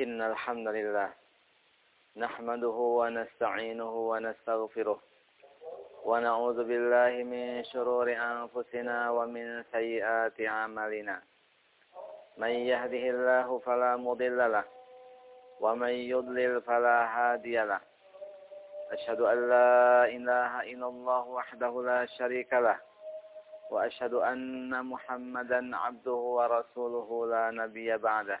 إن الحمد لله نحمده ونستعينه ونستغفره ونعوذ بالله من شرور أنفسنا ومن سيئات أعمالنا. من يهده الله فلا مضل له ومن يضلل فلا هادي له. أشهد أن لا إله إلا الله وحده لا شريك له وأشهد أن محمدا عبده ورسوله لا نبي بعده.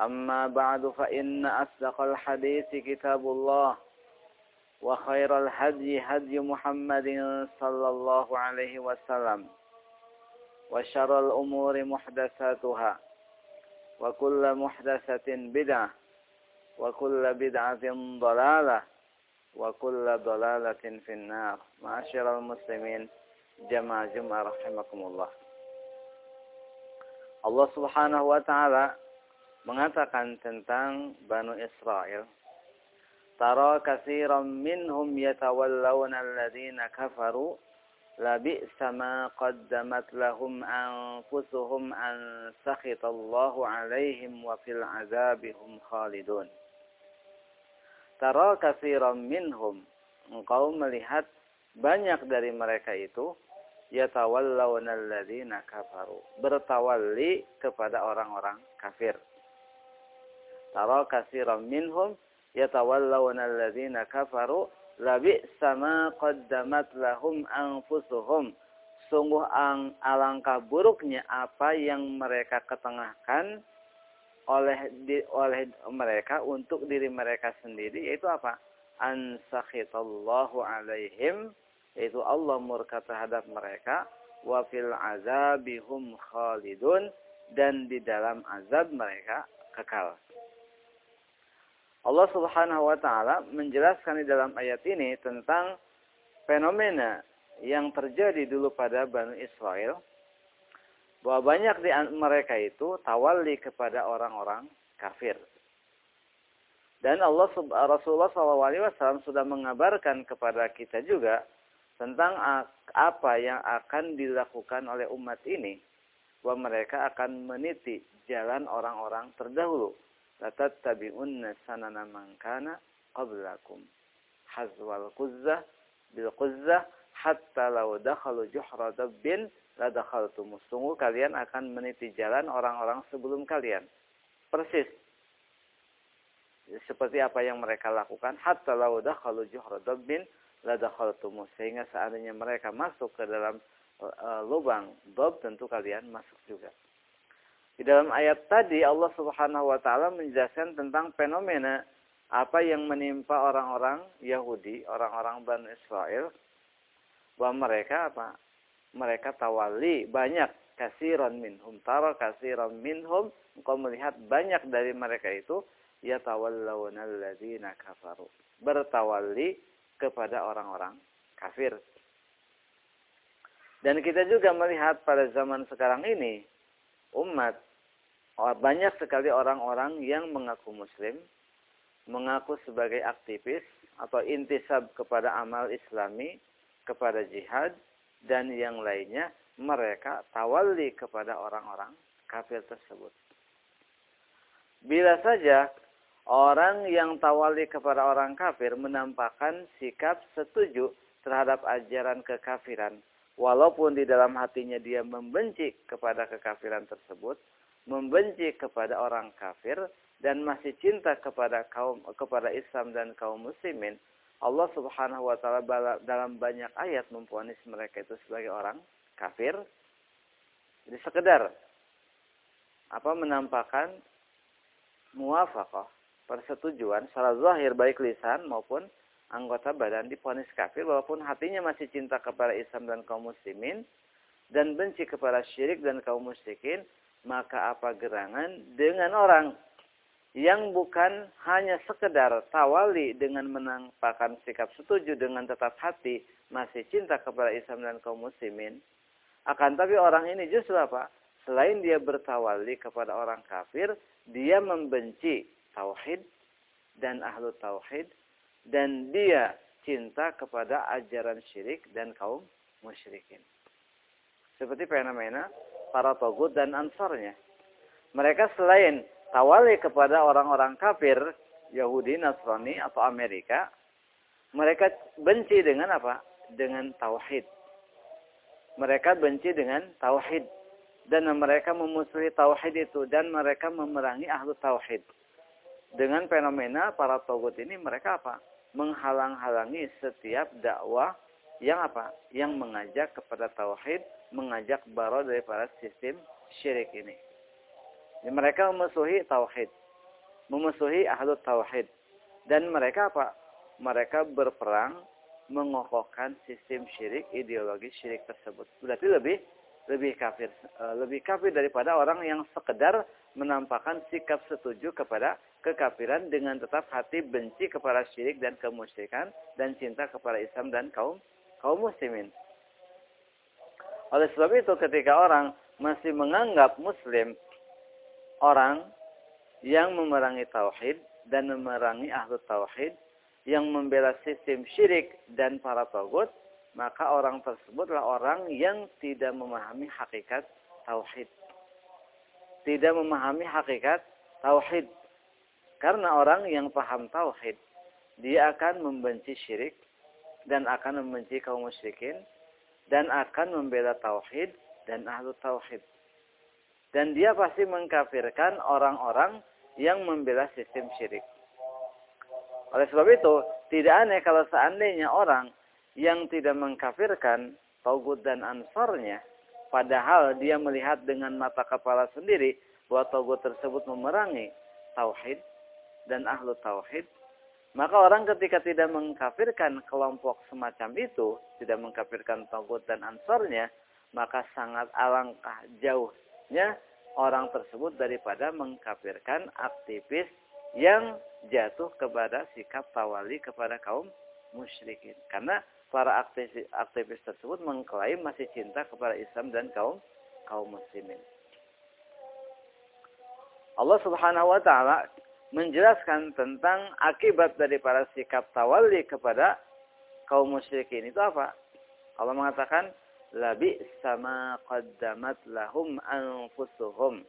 أما بعد فإن أصدق الحديث كتاب الله وخير الهدي هدي محمد صلى الله عليه وسلم وشر الأمور محدثاتها وكل محدثة بدعة وكل بدعة ضلالة وكل ضلالة في النار. معاشر المسلمين جمع جمع رحمكم الله. subhanahu wa ta'ala mengatakan tentang Banu Israel. Tara kasiran minhum yatawallawna alladhina kafaru labi'sa ma qaddamat lahum anfusuhum an sakhitallahu alaihim wa fil azabihum khalidun. Tara kasiran minhum engkau melihat banyak dari mereka itu yatawallawna alladhina kafaru bertawalli kepada orang-orang kafir tara katsiran minhum yatawallawna alladhina kafaru labi'sa ma qaddamat lahum anfusuhum. Sungguh ang, alangkah buruknya apa yang mereka ketengahkan oleh di, oleh mereka untuk diri mereka sendiri yaitu apa? An sakhitallahu alaihim yaitu Allah murka terhadap mereka. Wa fil azabihum khalidun dan di dalam azab mereka kekal. Allah Subhanahu wa taala menjelaskan di dalam ayat ini tentang fenomena yang terjadi dulu pada Bani Israel bahwa banyak di mereka itu tawali kepada orang-orang kafir. Dan Allah Rasulullah SAW sudah mengabarkan kepada kita juga tentang apa yang akan dilakukan oleh umat ini bahwa mereka akan meniti jalan orang-orang terdahulu latattabi'unna sanana man kana qablakum hazwal quzzah bil quzzah hatta law dakhalu juhra dabbin la dakhaltum sungguh kalian akan meniti jalan orang-orang sebelum kalian persis. Seperti apa yang mereka lakukan. hatta law dakhalu juhra dabbin la dakhaltum sehingga seandainya mereka masuk ke dalam uh, lubang dob tentu kalian masuk juga di dalam ayat tadi Allah Subhanahu wa taala menjelaskan tentang fenomena apa yang menimpa orang-orang Yahudi, orang-orang Bani Israel. Bahwa mereka apa? Mereka tawali banyak. Kasiron minhum tara kasiron minhum. Engkau melihat banyak dari mereka itu ya tawallawna alladziina kafaru. Bertawali kepada orang-orang kafir. Dan kita juga melihat pada zaman sekarang ini umat banyak sekali orang-orang yang mengaku muslim, mengaku sebagai aktivis atau intisab kepada amal islami, kepada jihad, dan yang lainnya, mereka tawali kepada orang-orang kafir tersebut. Bila saja orang yang tawali kepada orang kafir menampakkan sikap setuju terhadap ajaran kekafiran, walaupun di dalam hatinya dia membenci kepada kekafiran tersebut, membenci kepada orang kafir dan masih cinta kepada kaum kepada Islam dan kaum muslimin, Allah Subhanahu wa taala dalam banyak ayat memponis mereka itu sebagai orang kafir. Jadi sekedar apa menampakkan muwafaqah persetujuan secara zahir baik lisan maupun anggota badan diponis kafir walaupun hatinya masih cinta kepada Islam dan kaum muslimin dan benci kepada syirik dan kaum musyrikin maka apa gerangan dengan orang yang bukan hanya sekedar tawali dengan menampakkan sikap setuju dengan tetap hati masih cinta kepada Islam dan kaum muslimin? Akan tapi orang ini justru apa? Selain dia bertawali kepada orang kafir dia membenci tauhid dan ahlu tauhid dan dia cinta kepada ajaran syirik dan kaum musyrikin. Seperti fenomena para togut dan ansarnya. Mereka selain tawali kepada orang-orang kafir, Yahudi, Nasrani, atau Amerika, mereka benci dengan apa? Dengan tauhid. Mereka benci dengan tauhid. Dan mereka memusuhi tauhid itu. Dan mereka memerangi ahlu tauhid. Dengan fenomena para togut ini mereka apa? Menghalang-halangi setiap dakwah yang apa? Yang mengajak kepada tauhid, mengajak baro daripada sistem syirik ini. Jadi mereka memusuhi tauhid, memusuhi ahlu tauhid, dan mereka apa? Mereka berperang mengokohkan sistem syirik, ideologi syirik tersebut. Berarti lebih lebih kafir, eh, lebih kafir daripada orang yang sekedar menampakkan sikap setuju kepada kekafiran dengan tetap hati benci kepada syirik dan kemusyrikan dan cinta kepada Islam dan kaum kaum muslimin. Oleh sebab itu ketika orang masih menganggap muslim orang yang memerangi tauhid dan memerangi ahlu tauhid yang membela sistem syirik dan para togut, maka orang tersebutlah orang yang tidak memahami hakikat tauhid. Tidak memahami hakikat tauhid karena orang yang paham tauhid, dia akan membenci syirik dan akan membenci kaum musyrikin dan akan membela tauhid dan ahlu tauhid. Dan dia pasti mengkafirkan orang-orang yang membela sistem syirik. Oleh sebab itu, tidak aneh kalau seandainya orang yang tidak mengkafirkan Taugut dan Ansarnya, padahal dia melihat dengan mata kepala sendiri bahwa Taugut tersebut memerangi Tauhid, dan ahlu tauhid, maka orang ketika tidak mengkafirkan kelompok semacam itu, tidak mengkafirkan Tauhid dan Ansornya, maka sangat alangkah jauhnya orang tersebut daripada mengkafirkan aktivis yang jatuh kepada sikap tawali kepada kaum musyrikin. Karena para aktivis, aktivis tersebut mengklaim masih cinta kepada Islam dan kaum kaum muslimin. Allah Subhanahu wa taala menjelaskan tentang akibat daripada sikap tawali kepada kaum musyrikin itu apa? Allah mengatakan labi sama qaddamat lahum anfusuhum.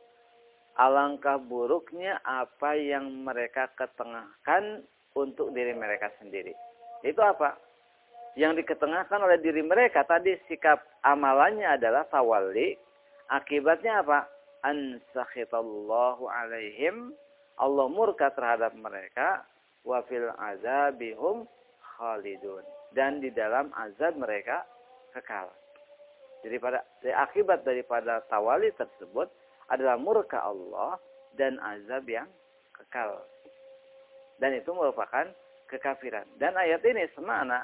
Alangkah buruknya apa yang mereka ketengahkan untuk diri mereka sendiri. Itu apa? Yang diketengahkan oleh diri mereka tadi sikap amalannya adalah tawali. Akibatnya apa? An sakhitallahu alaihim. Allah murka terhadap mereka. Wa fil azabihum khalidun. Dan di dalam azab mereka kekal. Jadi pada akibat daripada tawali tersebut adalah murka Allah dan azab yang kekal. Dan itu merupakan kekafiran. Dan ayat ini semana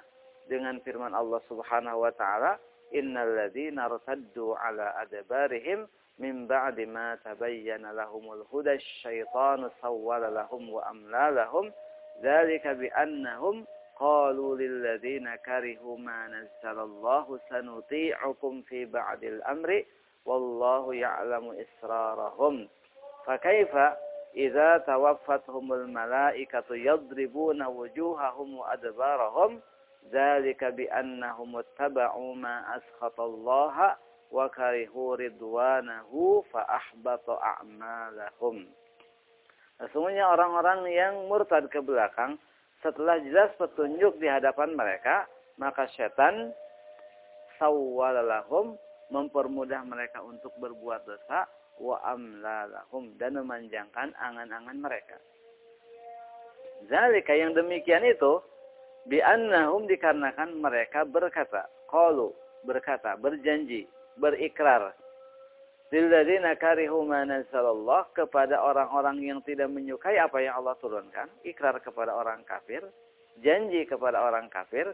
dengan firman Allah Subhanahu wa taala, "Innal irtaddu ala adbarihim ma tabayyana lahumul huda asyaitanu sawwala lahum wa amla lahum dzalika bi annahum قالوا للذين كرهوا ما نزل الله سنطيعكم في بعد الأمر والله يعلم إسرارهم. فكيف إذا توفتهم الملائكة يضربون وجوههم وأدبارهم؟ ذلك بأنهم اتبعوا ما أسخط الله wa karihu ridwanahu fa ahbata a'malahum. Nah, Sesungguhnya orang-orang yang murtad ke belakang setelah jelas petunjuk di hadapan mereka, maka setan sawwalalahum mempermudah mereka untuk berbuat dosa wa amlalahum dan memanjangkan angan-angan mereka. Zalika yang demikian itu bi'annahum dikarenakan mereka berkata, qalu berkata, berjanji, berikrar Lilladzina karihu ma kepada orang-orang yang tidak menyukai apa yang Allah turunkan, ikrar kepada orang kafir, janji kepada orang kafir,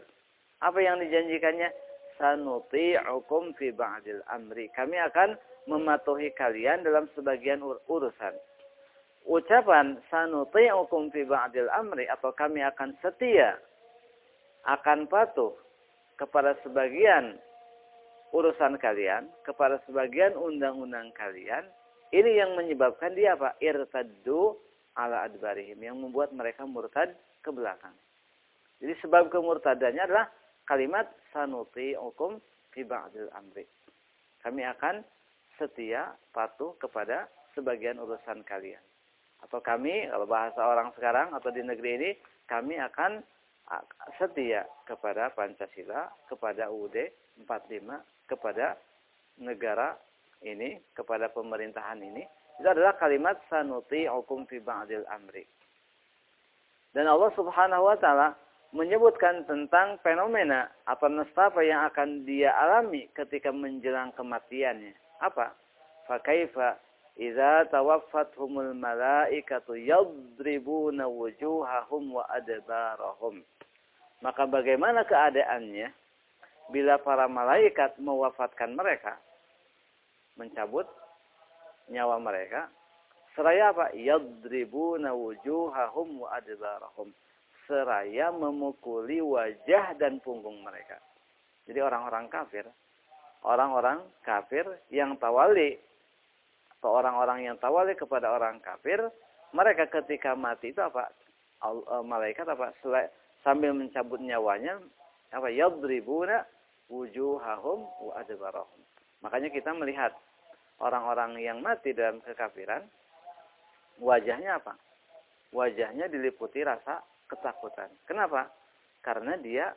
apa yang dijanjikannya? Sanuti'ukum fi ba'dil amri. Kami akan mematuhi kalian dalam sebagian urusan. Ucapan sanuti'ukum fi ba'dil amri atau kami akan setia akan patuh kepada sebagian urusan kalian, kepada sebagian undang-undang kalian, ini yang menyebabkan dia apa? Irtaddu ala adbarihim. Yang membuat mereka murtad ke belakang. Jadi sebab kemurtadannya adalah kalimat sanuti fi ba'dil amri. Kami akan setia patuh kepada sebagian urusan kalian. Atau kami, kalau bahasa orang sekarang atau di negeri ini, kami akan setia kepada Pancasila, kepada UUD 45, kepada negara ini, kepada pemerintahan ini, itu adalah kalimat sanuti hukum fi ba'dil amri. Dan Allah Subhanahu wa taala menyebutkan tentang fenomena atau nestapa yang akan dia alami ketika menjelang kematiannya. Apa? Fakaifa idza tawaffatuhumul malaikatu yadribuna wujuhahum wa adbarahum. Maka bagaimana keadaannya bila para malaikat mewafatkan mereka, mencabut nyawa mereka, seraya apa? Yadribuna wujuhahum wa. Seraya memukuli wajah dan punggung mereka. Jadi orang-orang kafir, orang-orang kafir yang tawali atau orang-orang yang tawali kepada orang kafir, mereka ketika mati itu apa? Eh, malaikat apa? Sambil mencabut nyawanya, apa? Yadribuna wujuhahum wa adbarahum. Makanya kita melihat orang-orang yang mati dalam kekafiran, wajahnya apa? Wajahnya diliputi rasa ketakutan. Kenapa? Karena dia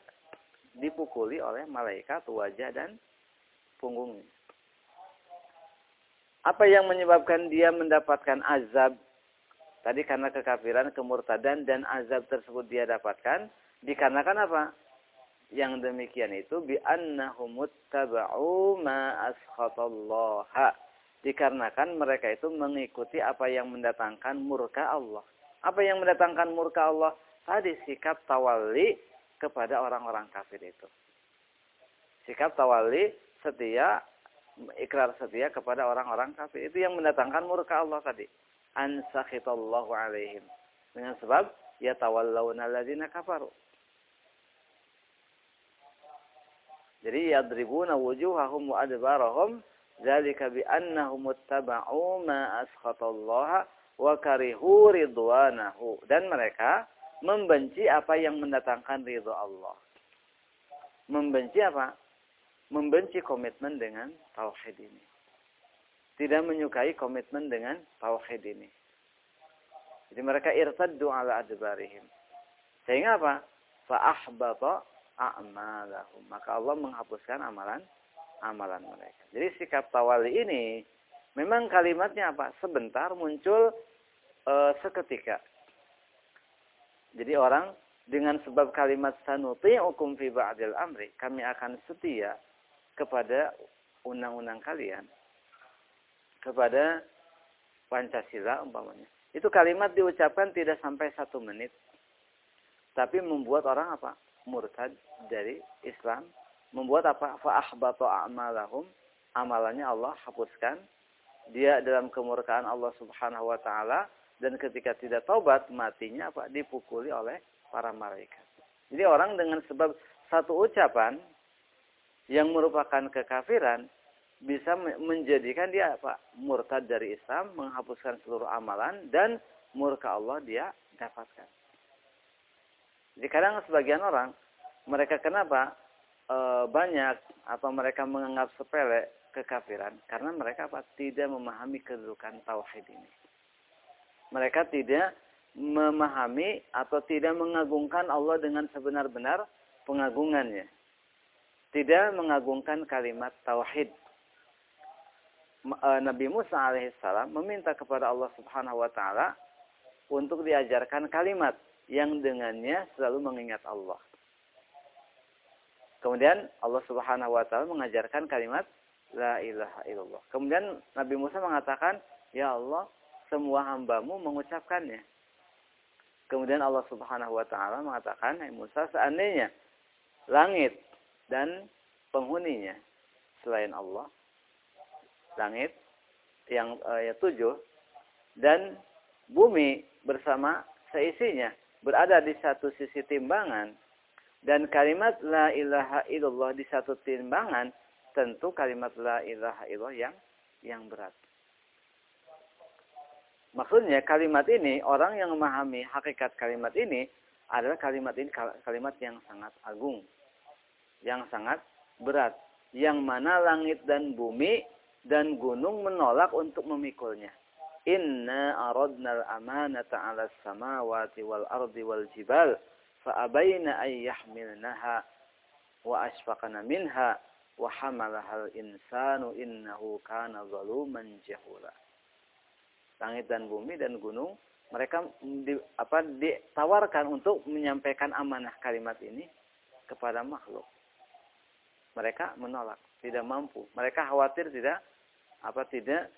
dipukuli oleh malaikat wajah dan punggungnya. Apa yang menyebabkan dia mendapatkan azab? Tadi karena kekafiran, kemurtadan, dan azab tersebut dia dapatkan. Dikarenakan apa? Yang demikian itu bi annahum ma askhatallaha dikarenakan mereka itu mengikuti apa yang mendatangkan murka Allah. Apa yang mendatangkan murka Allah? Tadi sikap tawali kepada orang-orang kafir itu. Sikap tawali setia ikrar setia kepada orang-orang kafir. Itu yang mendatangkan murka Allah tadi. An sakhitallahu alaihim. Dengan sebab ya tawallawna alladzina kafaru. Jadi yadribuna wujuhahum wa adbarahum zalika bi annahum ittaba'u ma askhatallaha wa karihu ridwanahu dan mereka membenci apa yang mendatangkan ridho Allah. Membenci apa? Membenci komitmen dengan tauhid ini. Tidak menyukai komitmen dengan tauhid ini. Jadi mereka irtaddu ala adbarihim. Sehingga apa? Fa'ahbata a'malahum. Maka Allah menghapuskan amalan amalan mereka. Jadi sikap tawali ini memang kalimatnya apa? Sebentar muncul e, seketika. Jadi orang dengan sebab kalimat sanuti'ukum fi ba'dil amri, kami akan setia kepada undang-undang kalian. Kepada Pancasila umpamanya. Itu kalimat diucapkan tidak sampai satu menit. Tapi membuat orang apa? Murtad dari Islam, membuat apa? Fa'ahbatu a'malahum. Amalannya Allah hapuskan. Dia dalam kemurkaan Allah Subhanahu wa taala dan ketika tidak taubat matinya apa? dipukuli oleh para malaikat. Jadi orang dengan sebab satu ucapan yang merupakan kekafiran bisa menjadikan dia apa? murtad dari Islam, menghapuskan seluruh amalan dan murka Allah dia dapatkan. Jadi kadang sebagian orang mereka kenapa e, banyak atau mereka menganggap sepele kekafiran karena mereka apa tidak memahami kedudukan tauhid ini. Mereka tidak memahami atau tidak mengagungkan Allah dengan sebenar-benar pengagungannya. Tidak mengagungkan kalimat tauhid. E, Nabi Musa alaihissalam meminta kepada Allah Subhanahu wa taala untuk diajarkan kalimat yang dengannya selalu mengingat Allah. Kemudian Allah Subhanahu wa taala mengajarkan kalimat la ilaha illallah. Kemudian Nabi Musa mengatakan, "Ya Allah, semua hambamu mengucapkannya." Kemudian Allah Subhanahu wa taala mengatakan, "Hai Musa, seandainya langit dan penghuninya selain Allah, langit yang eh, ya tujuh dan bumi bersama seisinya berada di satu sisi timbangan dan kalimat la ilaha illallah di satu timbangan tentu kalimat la ilaha illallah yang yang berat. Maksudnya kalimat ini orang yang memahami hakikat kalimat ini adalah kalimat ini kalimat yang sangat agung, yang sangat berat, yang mana langit dan bumi dan gunung menolak untuk memikulnya. Inna aradna al-amanata 'ala samawati wal ardi wal jibal fa'abaina ay yahmilnaha wa asfaqana minha wa hamalaha al-insanu innahu kana zaluman jahula. Langit dan bumi dan gunung mereka di, apa ditawarkan untuk menyampaikan amanah kalimat ini kepada makhluk. Mereka menolak, tidak mampu. Mereka khawatir tidak apa tidak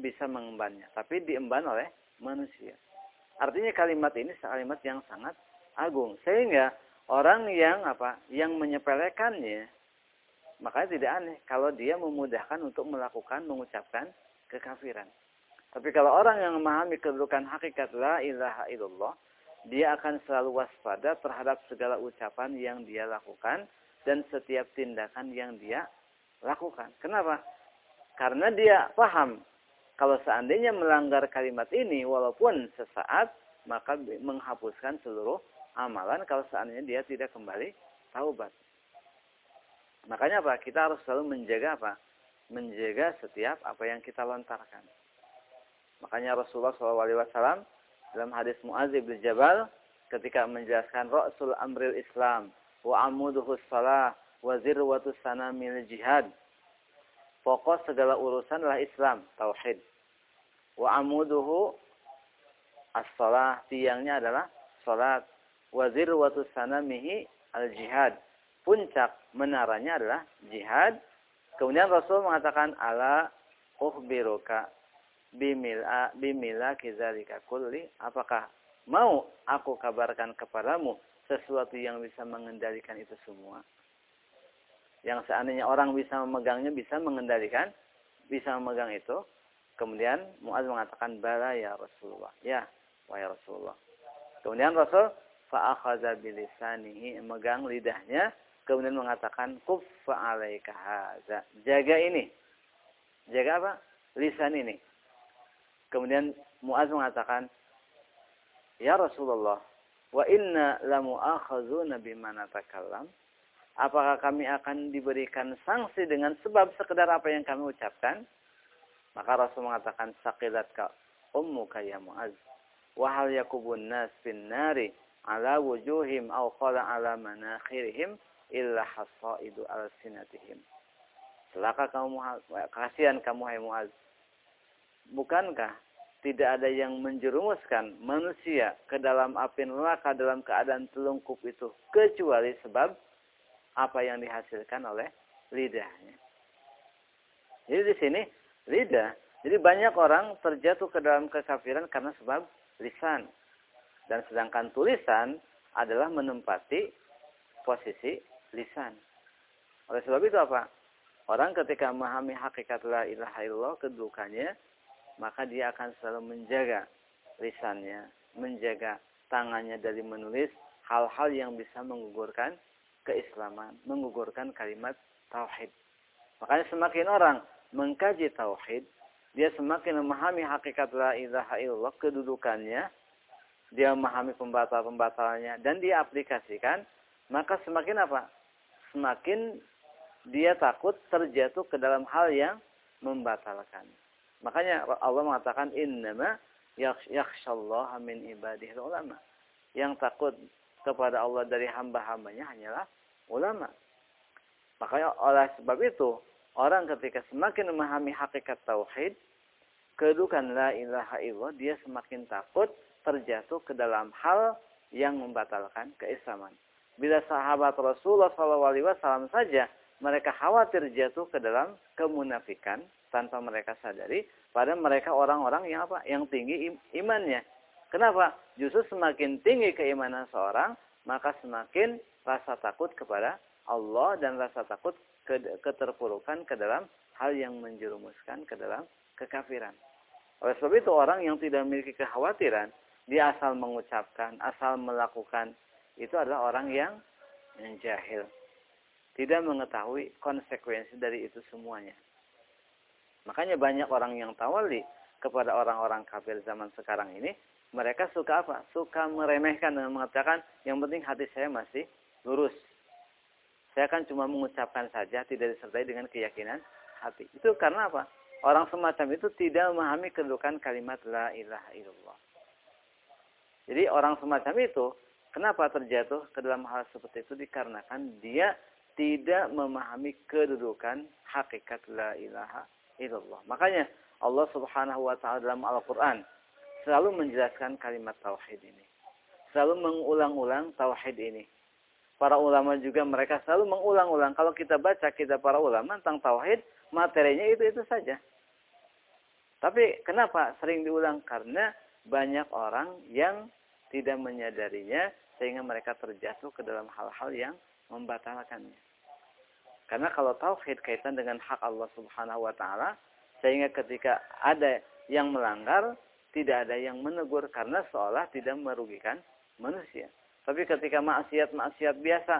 bisa mengembannya, tapi diemban oleh manusia. Artinya kalimat ini kalimat yang sangat agung, sehingga orang yang apa, yang menyepelekannya, makanya tidak aneh kalau dia memudahkan untuk melakukan mengucapkan kekafiran. Tapi kalau orang yang memahami kedudukan hakikat la ilaha illallah, dia akan selalu waspada terhadap segala ucapan yang dia lakukan dan setiap tindakan yang dia lakukan. Kenapa? Karena dia paham kalau seandainya melanggar kalimat ini walaupun sesaat maka menghapuskan seluruh amalan kalau seandainya dia tidak kembali taubat. Makanya apa? Kita harus selalu menjaga apa? Menjaga setiap apa yang kita lontarkan. Makanya Rasulullah SAW dalam hadis Mu'adz bin Jabal ketika menjelaskan Rasul Amril Islam wa amuduhus salah wa zirwatus sanamil jihad Pokok segala urusan adalah Islam, tauhid. Wa amuduhu as-salah, tiangnya adalah salat. Wa zirwatu sanamihi al-jihad. Puncak menaranya adalah jihad. Kemudian Rasul mengatakan ala uhbiruka bimila bimila kizalika kulli. Apakah mau aku kabarkan kepadamu sesuatu yang bisa mengendalikan itu semua? Yang seandainya orang bisa memegangnya, bisa mengendalikan, bisa memegang itu. Kemudian Muaz mengatakan, "Bala ya Rasulullah." Ya, wahai Rasulullah. Kemudian Rasul fa'akhadha bilisanihi megang lidahnya kemudian mengatakan kuffa 'alaika hadza. Jaga ini. Jaga apa? Lisan ini. Kemudian Muaz mengatakan, "Ya Rasulullah, wa inna lamu'akhazuna bima natakallam." Apakah kami akan diberikan sanksi dengan sebab sekedar apa yang kami ucapkan? Maka Rasul mengatakan saqilat ka ummuka ya Muaz. Wa hal yakubun nas bin nari ala wujuhim aw qala ala manakhirihim illa hasaidu al sinatihim. Celaka kamu kasihan kamu hai Muaz. Bukankah tidak ada yang menjerumuskan manusia ke dalam api neraka dalam keadaan telungkup itu kecuali sebab apa yang dihasilkan oleh lidahnya. Jadi di sini lidah. Jadi banyak orang terjatuh ke dalam kekafiran karena sebab lisan. Dan sedangkan tulisan adalah menempati posisi lisan. Oleh sebab itu apa? Orang ketika memahami hakikat la ilaha illallah kedudukannya, maka dia akan selalu menjaga lisannya, menjaga tangannya dari menulis hal-hal yang bisa menggugurkan keislaman, menggugurkan kalimat tauhid. Makanya semakin orang mengkaji tauhid, dia semakin memahami hakikat la ilaha illallah, kedudukannya, dia memahami pembatal-pembatalnya, dan dia aplikasikan, maka semakin apa? Semakin dia takut terjatuh ke dalam hal yang membatalkan. Makanya Allah mengatakan innama yakhshallaha min ibadihi ulama. Yang takut kepada Allah dari hamba-hambanya hanyalah ulama. Makanya oleh sebab itu, orang ketika semakin memahami hakikat tauhid, kedudukan la ilaha illallah, dia semakin takut terjatuh ke dalam hal yang membatalkan keislaman. Bila sahabat Rasulullah SAW saja mereka khawatir jatuh ke dalam kemunafikan tanpa mereka sadari, pada mereka orang-orang yang apa? Yang tinggi imannya. Kenapa? Justru semakin tinggi keimanan seorang, maka semakin rasa takut kepada Allah dan rasa takut ke keterpurukan ke dalam hal yang menjerumuskan ke dalam kekafiran. Oleh sebab itu orang yang tidak memiliki kekhawatiran, dia asal mengucapkan, asal melakukan, itu adalah orang yang, yang jahil. Tidak mengetahui konsekuensi dari itu semuanya. Makanya banyak orang yang tawali kepada orang-orang kafir zaman sekarang ini, mereka suka apa? Suka meremehkan dan mengatakan yang penting hati saya masih lurus. Saya kan cuma mengucapkan saja tidak disertai dengan keyakinan hati. Itu karena apa? Orang semacam itu tidak memahami kedudukan kalimat la ilaha illallah. Jadi orang semacam itu kenapa terjatuh ke dalam hal seperti itu dikarenakan dia tidak memahami kedudukan hakikat la ilaha illallah. Makanya Allah Subhanahu wa taala dalam Al-Qur'an selalu menjelaskan kalimat tauhid ini. Selalu mengulang-ulang tauhid ini. Para ulama juga mereka selalu mengulang-ulang. Kalau kita baca kita para ulama tentang tauhid, materinya itu-itu saja. Tapi kenapa sering diulang? Karena banyak orang yang tidak menyadarinya sehingga mereka terjatuh ke dalam hal-hal yang membatalkannya. Karena kalau tauhid kaitan dengan hak Allah Subhanahu wa taala sehingga ketika ada yang melanggar tidak ada yang menegur karena seolah tidak merugikan manusia. Tapi ketika maksiat-maksiat biasa,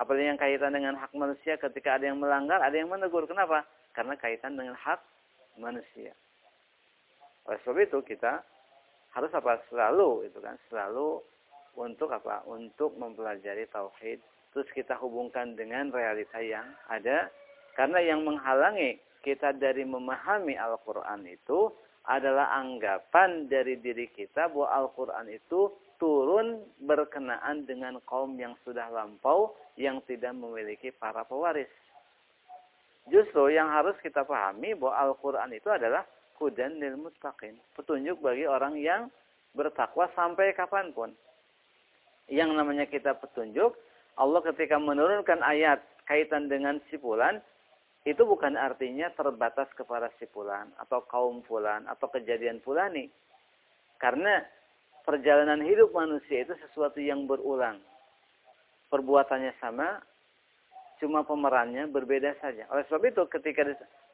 apalagi yang kaitan dengan hak manusia, ketika ada yang melanggar, ada yang menegur. Kenapa? Karena kaitan dengan hak manusia. Oleh sebab itu kita harus apa? Selalu itu kan, selalu untuk apa? Untuk mempelajari tauhid. Terus kita hubungkan dengan realita yang ada. Karena yang menghalangi kita dari memahami Al-Quran itu adalah anggapan dari diri kita bahwa Al-Quran itu turun berkenaan dengan kaum yang sudah lampau yang tidak memiliki para pewaris. Justru yang harus kita pahami bahwa Al-Quran itu adalah hudan lil muttaqin. Petunjuk bagi orang yang bertakwa sampai kapan pun. Yang namanya kita petunjuk, Allah ketika menurunkan ayat kaitan dengan sipulan, itu bukan artinya terbatas kepada si fulan atau kaum fulan atau kejadian fulani. Karena perjalanan hidup manusia itu sesuatu yang berulang. Perbuatannya sama, Cuma pemerannya berbeda saja. Oleh sebab itu ketika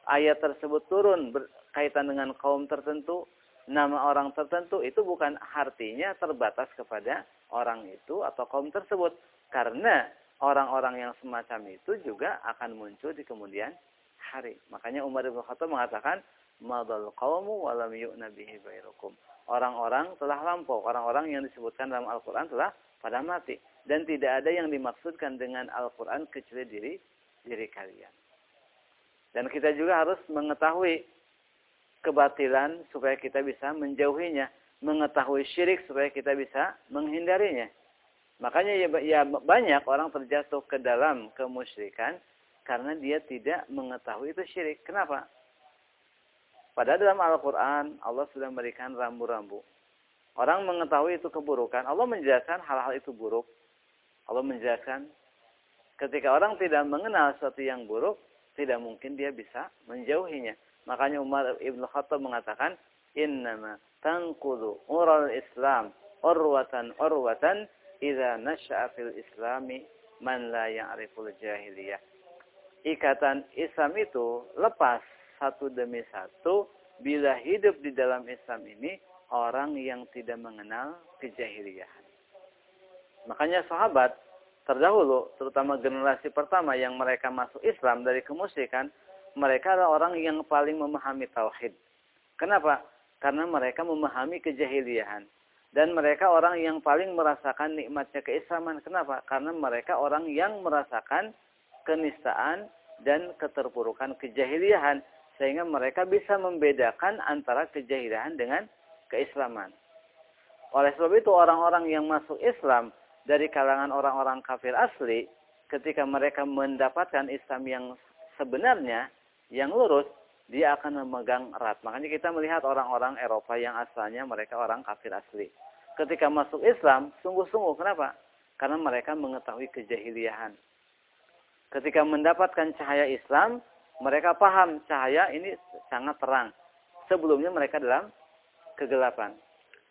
ayat tersebut turun berkaitan dengan kaum tertentu, nama orang tertentu itu bukan artinya terbatas kepada orang itu atau kaum tersebut. Karena orang-orang yang semacam itu juga akan muncul di kemudian hari. Makanya Umar bin Khattab mengatakan, "Madal qawmu wa lam yu'na bihi Orang-orang telah lampau, orang-orang yang disebutkan dalam Al-Qur'an telah pada mati dan tidak ada yang dimaksudkan dengan Al-Qur'an kecuali diri diri kalian. Dan kita juga harus mengetahui kebatilan supaya kita bisa menjauhinya, mengetahui syirik supaya kita bisa menghindarinya. Makanya ya, ya banyak orang terjatuh ke dalam kemusyrikan karena dia tidak mengetahui itu syirik. Kenapa? Padahal dalam Al-Quran Allah sudah memberikan rambu-rambu. Orang mengetahui itu keburukan. Allah menjelaskan hal-hal itu buruk. Allah menjelaskan ketika orang tidak mengenal sesuatu yang buruk, tidak mungkin dia bisa menjauhinya. Makanya Umar Ibn Khattab mengatakan, Innama tankudu ural Islam urwatan urwatan idza nasha'a fil islami man la ya'riful jahiliyah. Ikatan Islam itu lepas satu demi satu bila hidup di dalam Islam ini orang yang tidak mengenal kejahiliahan. Makanya sahabat terdahulu, terutama generasi pertama yang mereka masuk Islam dari kemusyrikan, mereka adalah orang yang paling memahami tauhid. Kenapa? Karena mereka memahami kejahiliahan. Dan mereka orang yang paling merasakan nikmatnya keislaman. Kenapa? Karena mereka orang yang merasakan kenistaan dan keterpurukan kejahiliahan. Sehingga mereka bisa membedakan antara kejahiliahan dengan keislaman. Oleh sebab itu orang-orang yang masuk Islam dari kalangan orang-orang kafir asli, ketika mereka mendapatkan Islam yang sebenarnya, yang lurus, dia akan memegang erat. Makanya kita melihat orang-orang Eropa yang asalnya mereka orang kafir asli. Ketika masuk Islam, sungguh-sungguh. Kenapa? Karena mereka mengetahui kejahiliahan. Ketika mendapatkan cahaya Islam, mereka paham cahaya ini sangat terang. Sebelumnya mereka dalam kegelapan.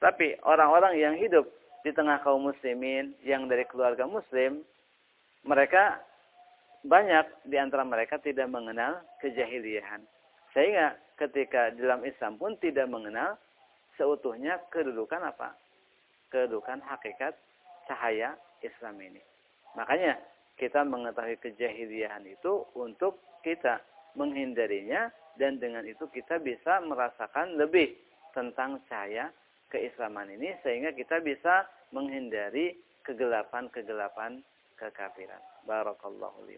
Tapi orang-orang yang hidup di tengah kaum muslimin yang dari keluarga muslim, mereka banyak di antara mereka tidak mengenal kejahiliahan. Sehingga ketika dalam Islam pun tidak mengenal seutuhnya kedudukan apa? Kedudukan hakikat cahaya Islam ini. Makanya kita mengetahui kejahiliahan itu untuk kita menghindarinya dan dengan itu kita bisa merasakan lebih tentang cahaya keislaman ini sehingga kita bisa menghindari kegelapan-kegelapan kekafiran. Barakallahu li.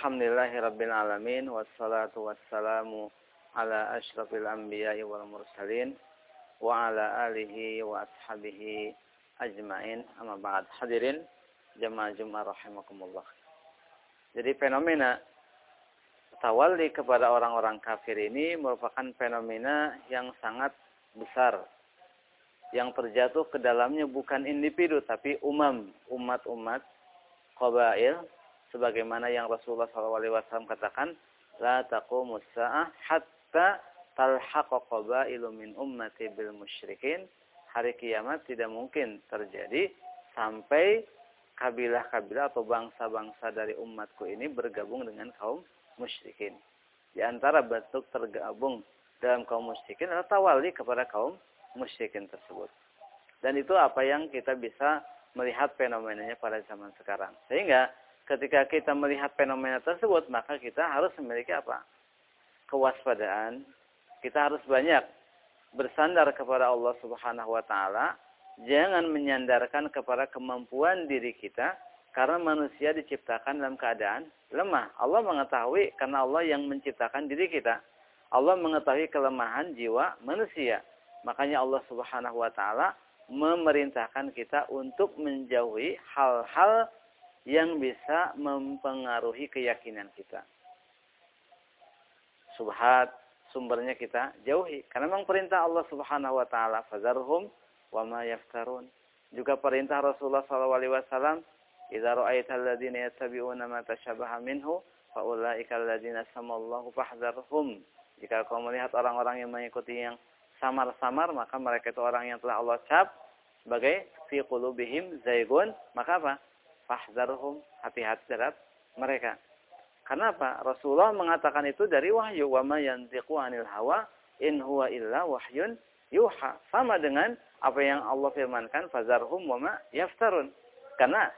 Alhamdulillahirabbil alamin wassalatu wassalamu ala asyrafil anbiya'i wal mursalin wa ala alihi wa ashabihi ajmain. Amma ba'd. Hadirin jamaah Jumat rahimakumullah. Jadi fenomena tawalli kepada orang-orang kafir ini merupakan fenomena yang sangat besar yang terjatuh ke dalamnya bukan individu tapi umam umat-umat qabail sebagaimana yang Rasulullah SAW katakan la taqumus sa'ah hatta talhaqa qabailu min ummati bil musyrikin hari kiamat tidak mungkin terjadi sampai kabilah-kabilah atau bangsa-bangsa dari umatku ini bergabung dengan kaum musyrikin. Di antara bentuk tergabung dalam kaum musyrikin adalah tawali kepada kaum musyrikin tersebut. Dan itu apa yang kita bisa melihat fenomenanya pada zaman sekarang. Sehingga ketika kita melihat fenomena tersebut, maka kita harus memiliki apa? Kewaspadaan, kita harus banyak bersandar kepada Allah Subhanahu wa taala, jangan menyandarkan kepada kemampuan diri kita karena manusia diciptakan dalam keadaan lemah. Allah mengetahui karena Allah yang menciptakan diri kita. Allah mengetahui kelemahan jiwa manusia. Makanya Allah Subhanahu wa taala memerintahkan kita untuk menjauhi hal-hal yang bisa mempengaruhi keyakinan kita. Subhat, sumbernya kita jauhi. Karena memang perintah Allah Subhanahu wa taala, fazarhum wa ma yaftarun. Juga perintah Rasulullah sallallahu alaihi wasallam, "Idza ra'aita alladziina yattabi'una ma tashabaha minhu faulaika alladziina samallahu fahdharhum. Jika kau melihat orang-orang yang mengikuti yang samar-samar, maka mereka itu orang yang telah Allah cap sebagai fi qulubihim zaigun, maka apa? Fahdharhum, hati-hati terhadap mereka. Karena apa? Rasulullah mengatakan itu dari wahyu, wa ma yantiqu 'anil hawa in huwa illa wahyun yuha. Sama dengan apa yang Allah firmankan, fazarhum wa ma yaftarun. Karena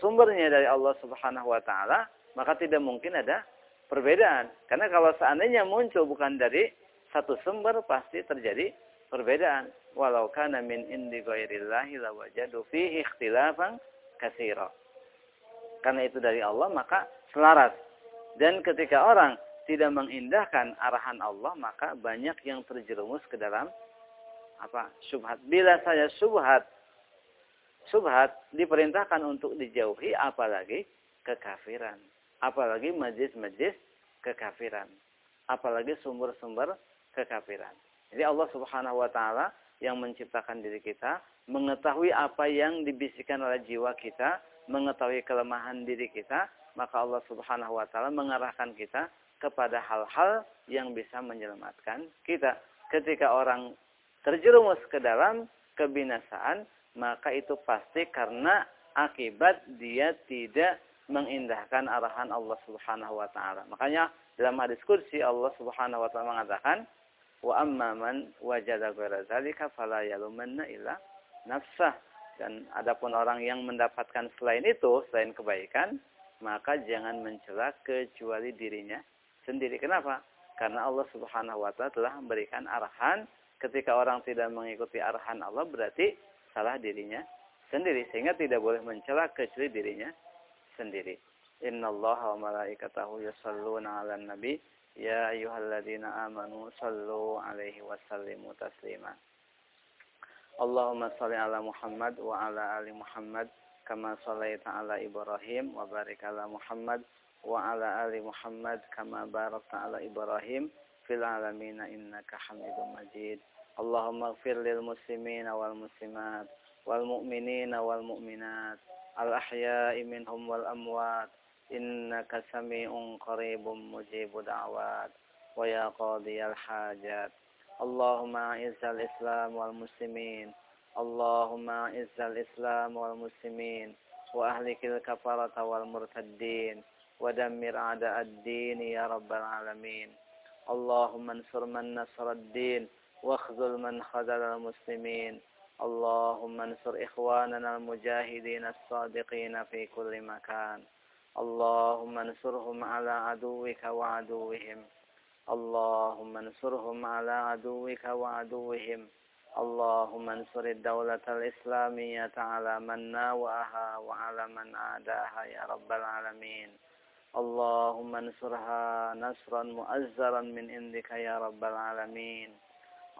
sumbernya dari Allah Subhanahu wa taala, maka tidak mungkin ada perbedaan. Karena kalau seandainya muncul bukan dari satu sumber pasti terjadi perbedaan. Walau kana min indi ghairillahi lawajadu fihi ikhtilafan katsira. Karena itu dari Allah maka selaras. Dan ketika orang tidak mengindahkan arahan Allah maka banyak yang terjerumus ke dalam apa? syubhat. Bila saya syubhat syubhat diperintahkan untuk dijauhi apalagi kekafiran apalagi majlis-majlis kekafiran, apalagi sumber-sumber kekafiran. Jadi Allah Subhanahu wa taala yang menciptakan diri kita, mengetahui apa yang dibisikkan oleh jiwa kita, mengetahui kelemahan diri kita, maka Allah Subhanahu wa taala mengarahkan kita kepada hal-hal yang bisa menyelamatkan kita. Ketika orang terjerumus ke dalam kebinasaan, maka itu pasti karena akibat dia tidak mengindahkan arahan Allah Subhanahu wa taala. Makanya dalam hadis kursi Allah Subhanahu wa taala mengatakan, "Wa amma man wajada fala yalumanna illa nafsah." Dan adapun orang yang mendapatkan selain itu, selain kebaikan, maka jangan mencela kecuali dirinya sendiri. Kenapa? Karena Allah Subhanahu wa taala telah memberikan arahan ketika orang tidak mengikuti arahan Allah berarti salah dirinya sendiri sehingga tidak boleh mencela kecuali dirinya sendiri. Inna Allah wa malaikatahu yusalluna ala nabi. Ya ayuhalladzina amanu sallu alaihi wa sallimu taslima. Allahumma salli ala Muhammad wa ala ali Muhammad kama sallaita ala Ibrahim wa barik ala Muhammad wa ala ali Muhammad kama barakta ala Ibrahim fil alamin innaka Hamidum Majid. Allahumma ighfir lil muslimin wal muslimat wal mu'minin wal mu'minat. Al ahya'i minhum wal amwat. Innaka sami'un qaribun mujibud da'wat. Wa ya qadiyal hajat. اللهم أعز الإسلام والمسلمين اللهم أعز الإسلام والمسلمين وأهلك الكفرة والمرتدين ودمر أعداء الدين يا رب العالمين اللهم انصر من نصر الدين واخذل من خذل المسلمين اللهم انصر إخواننا المجاهدين الصادقين في كل مكان اللهم انصرهم على عدوك وعدوهم اللهم انصرهم على عدوك وعدوهم. اللهم انصر الدولة الإسلامية على من ناوأها وعلى من عاداها يا رب العالمين. اللهم انصرها نصرا مؤزرا من عندك يا رب العالمين.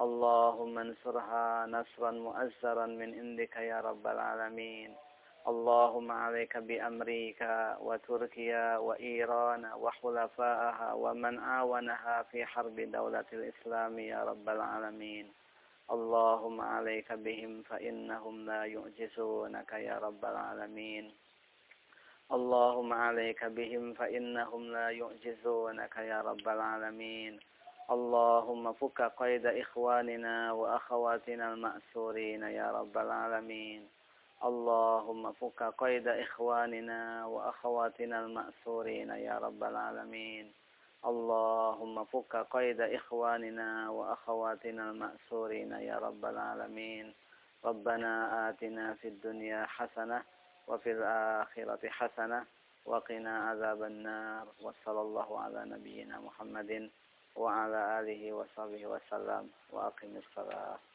اللهم انصرها نصرا مؤزرا من عندك يا رب العالمين. اللهم عليك بأمريكا وتركيا وإيران وحلفائها ومن عاونها في حرب دولة الإسلام يا رب العالمين. اللهم عليك بهم فإنهم لا يعجزونك يا رب العالمين. اللهم عليك بهم فإنهم لا يعجزونك يا رب العالمين. اللهم فك قيد إخواننا وأخواتنا المأسورين يا رب العالمين. اللهم فك قيد إخواننا وأخواتنا المأسورين يا رب العالمين. اللهم فك قيد إخواننا وأخواتنا المأسورين يا رب العالمين. ربنا آتنا في الدنيا حسنة وفي الآخرة حسنة وقنا عذاب النار. وصلى الله على نبينا محمد وعلى آله وصحبه وسلم. وأقم الصلاة.